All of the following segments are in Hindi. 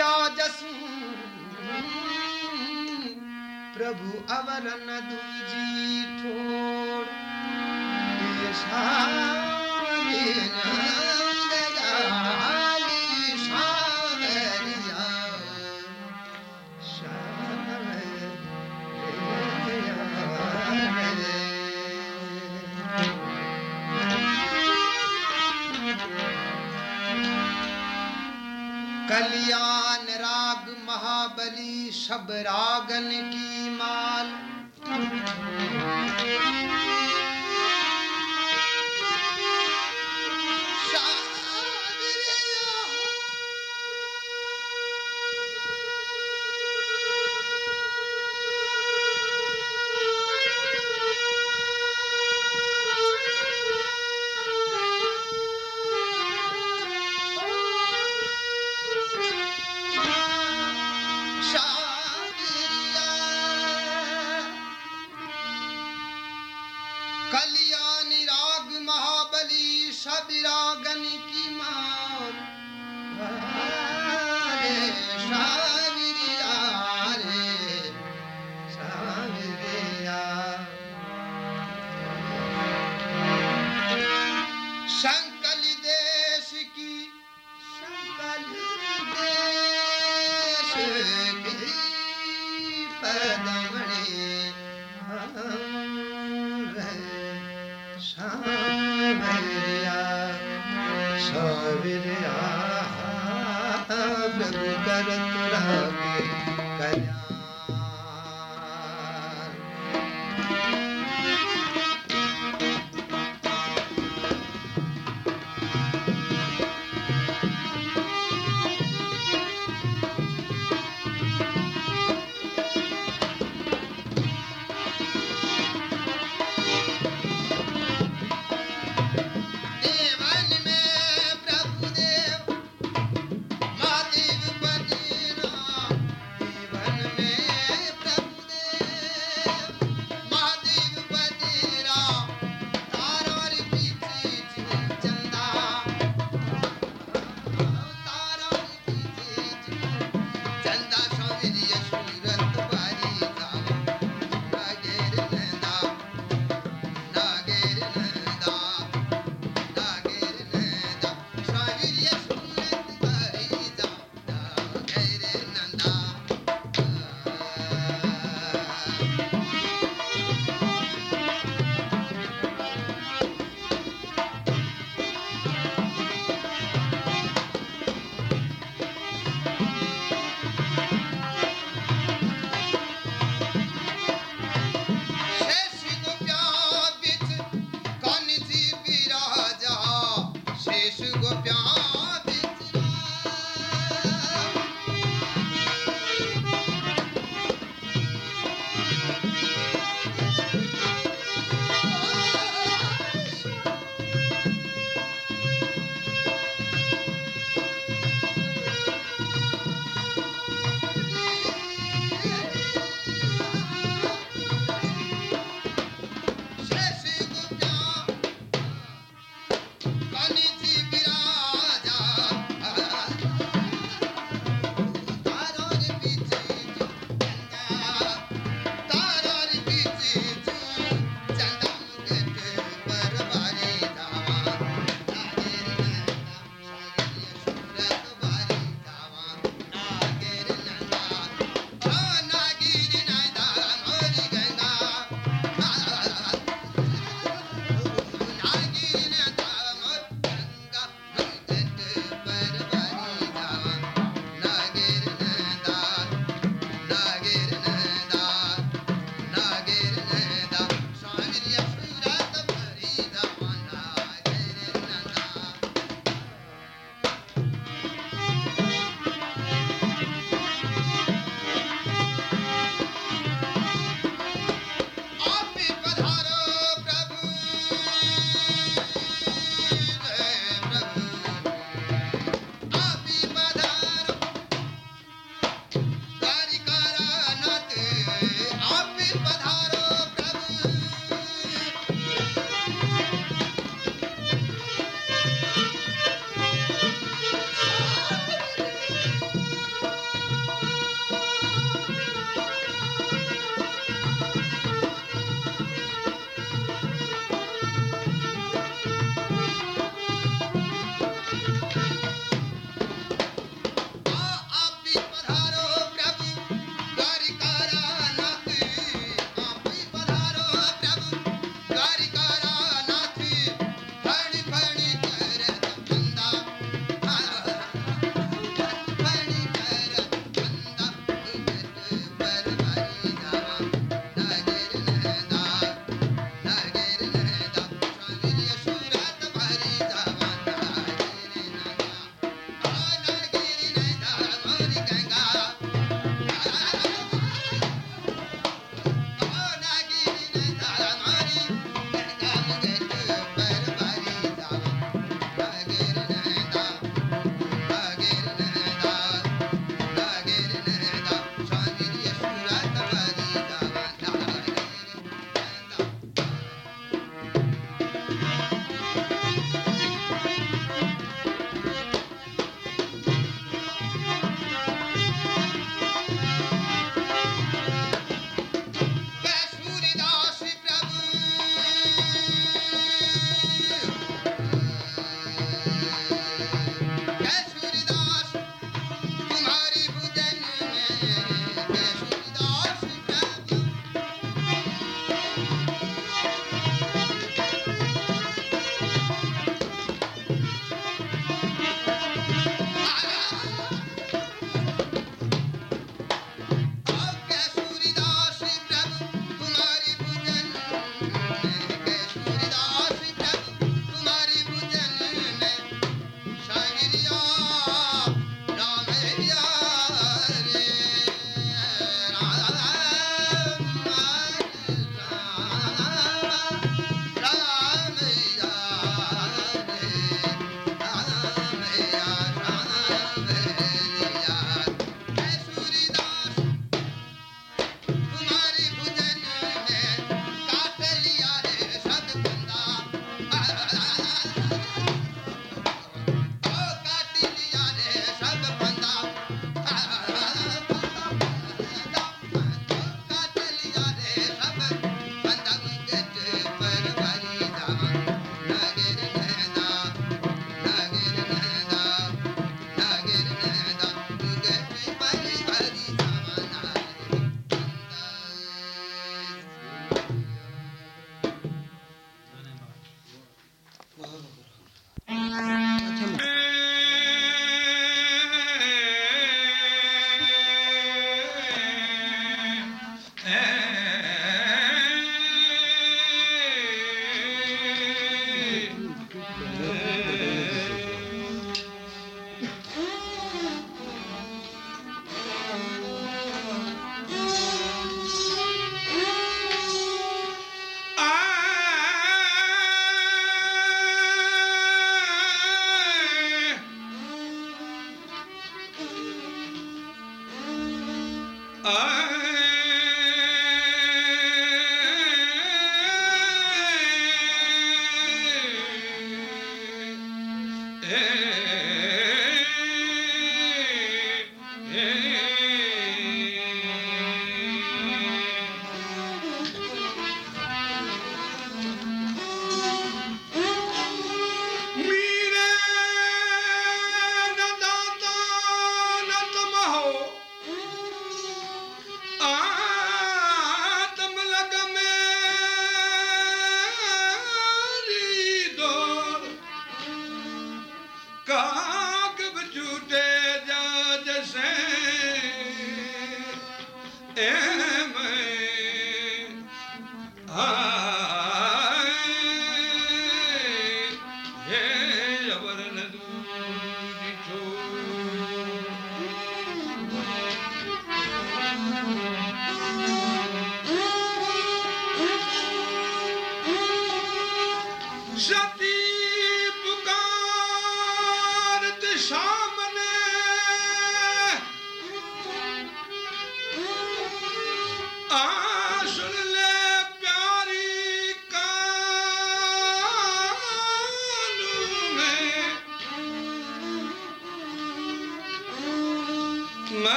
जाजसु। प्रभु अवर न दूजी ठोर। कलिया छबरागन की माल।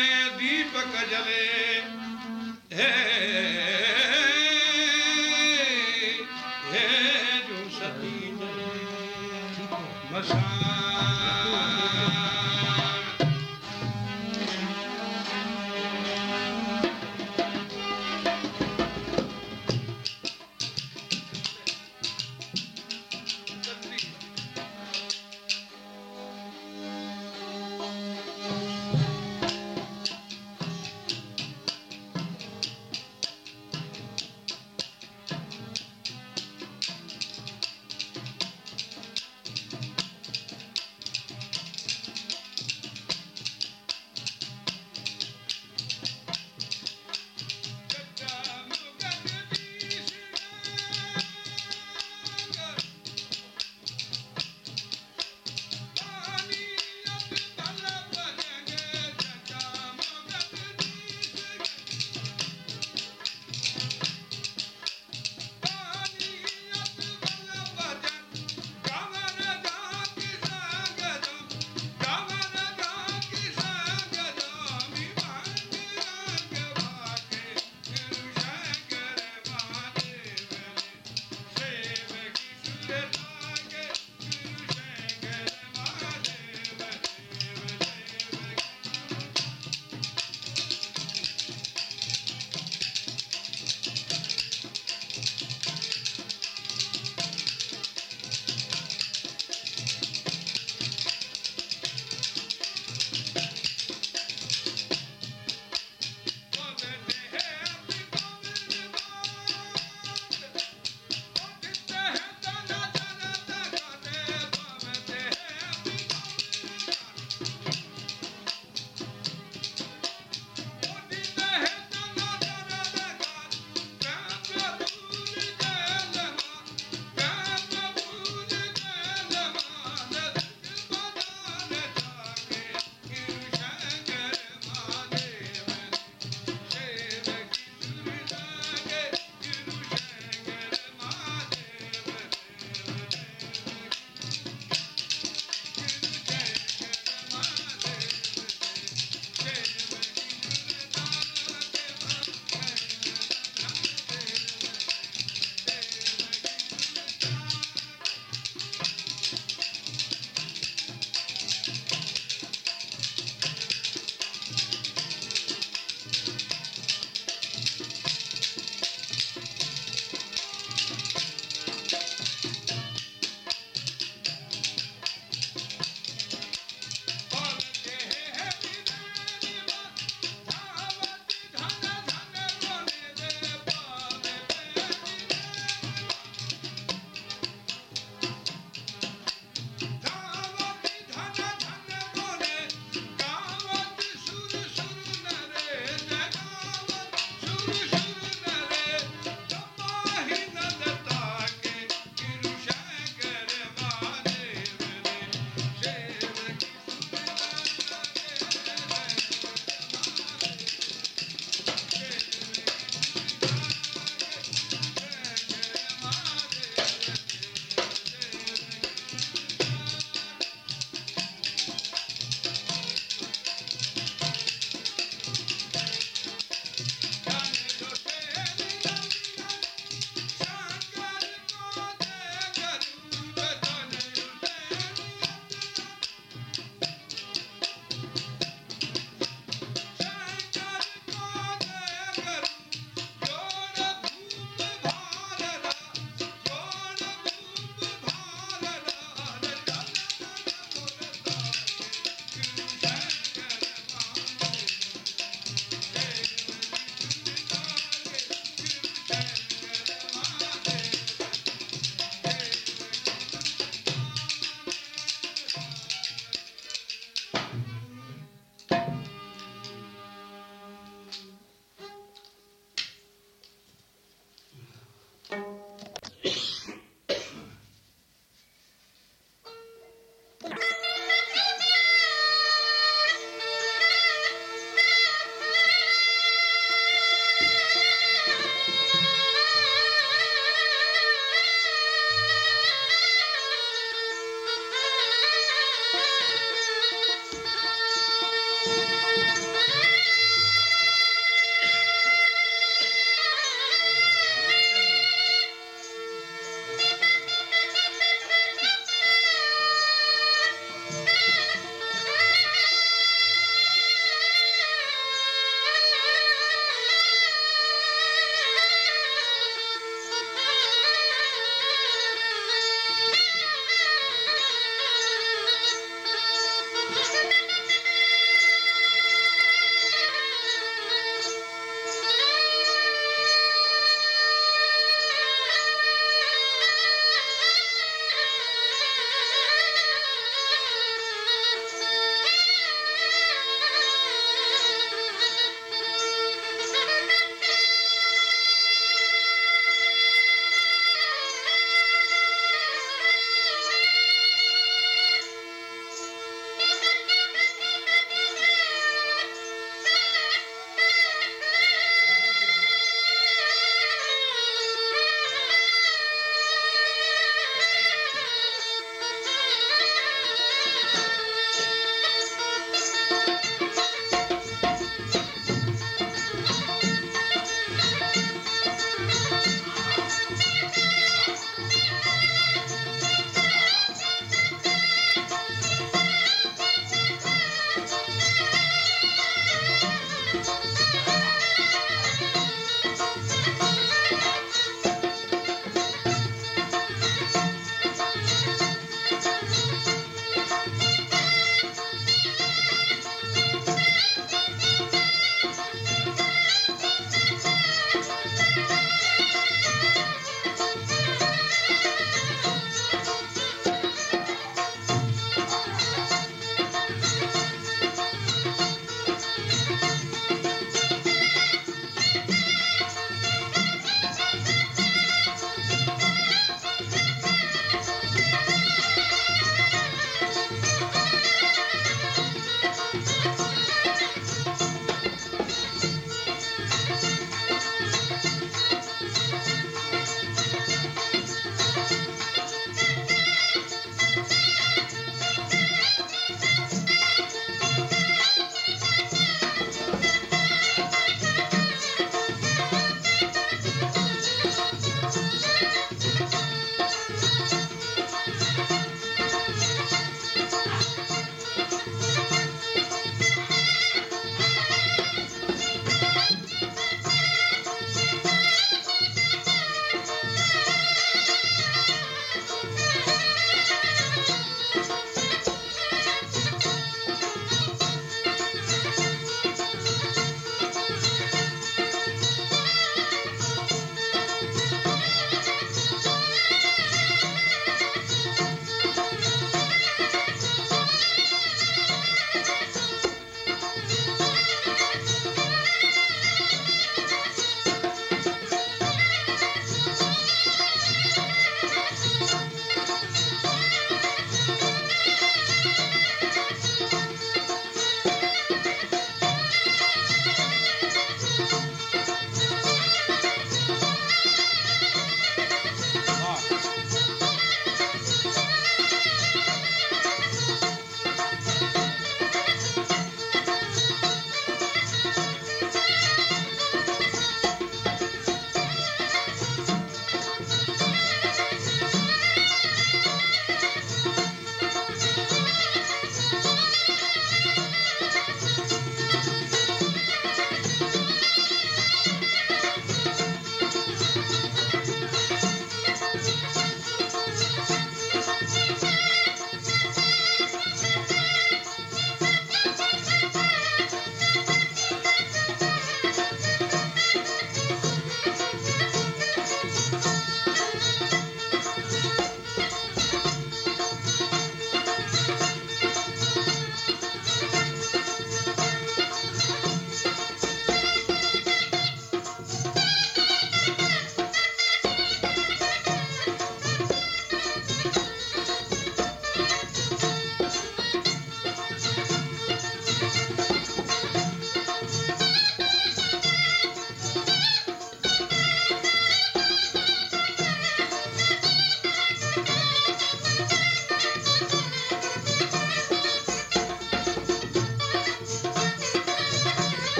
में दीपक जले। हे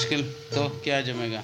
मुश्किल तो क्या जमेगा?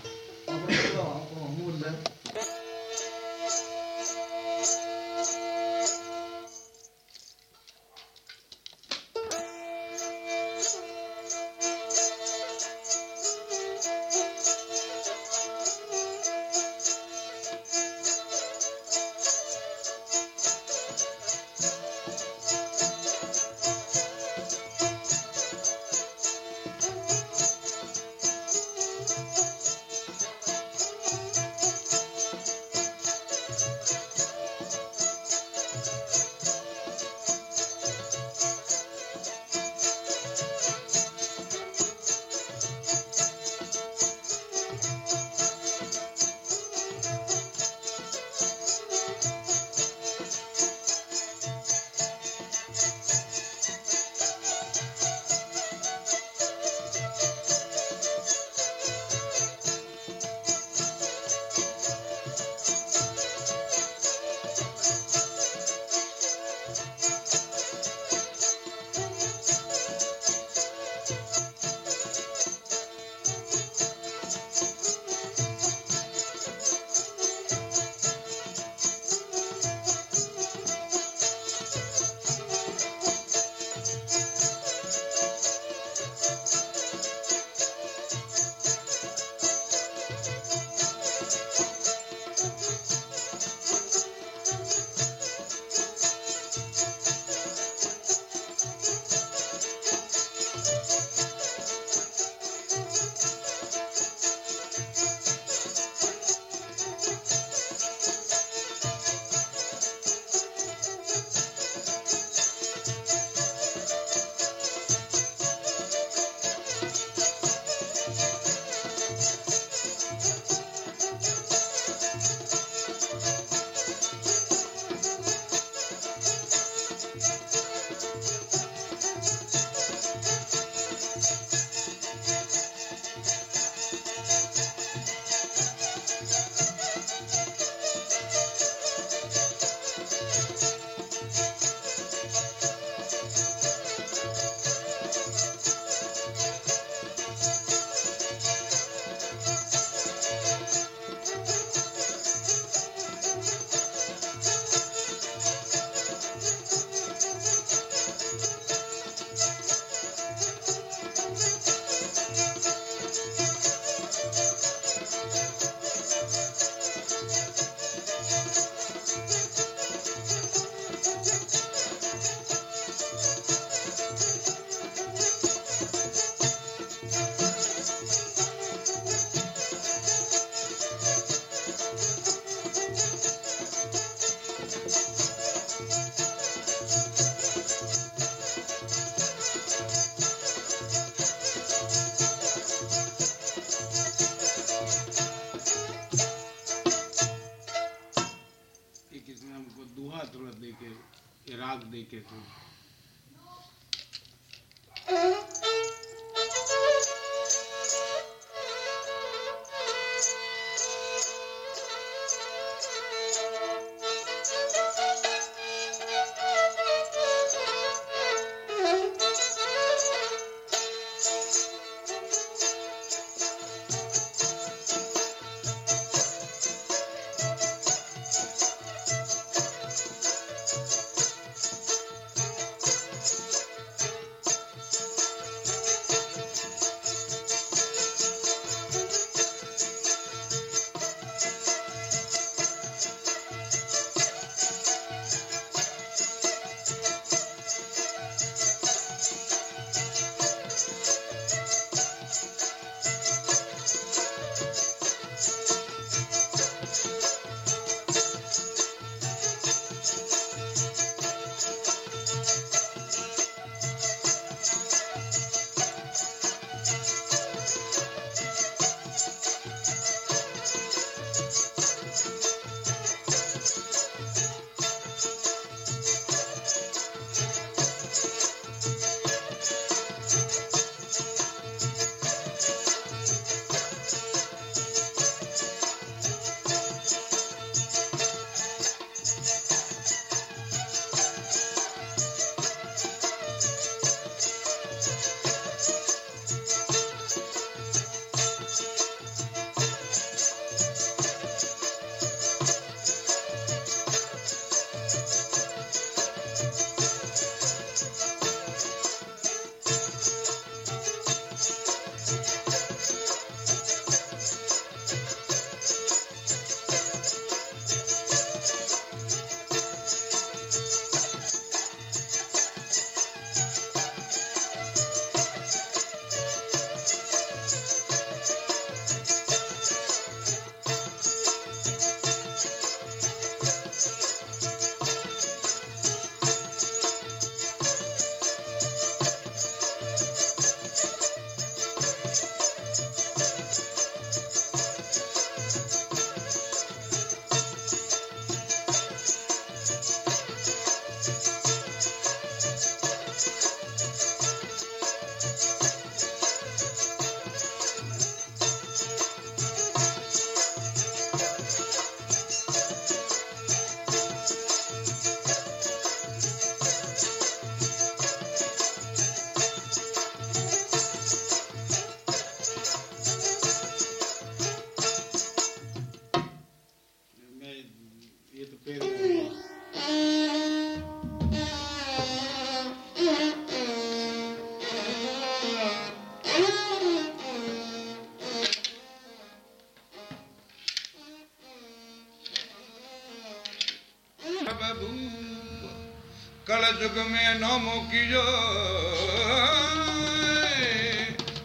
જગ મેં ન મૂકીજો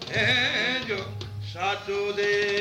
હે જો સાચું દેવ